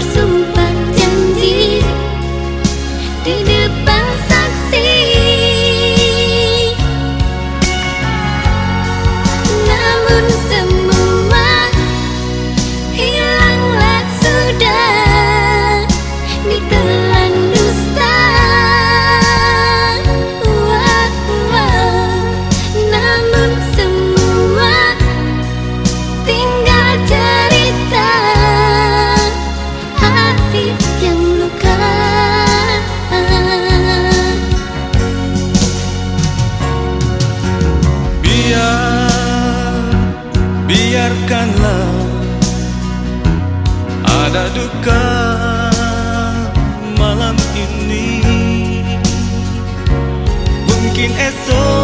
so biarkanlah ada duka malam ini. Mungkin esok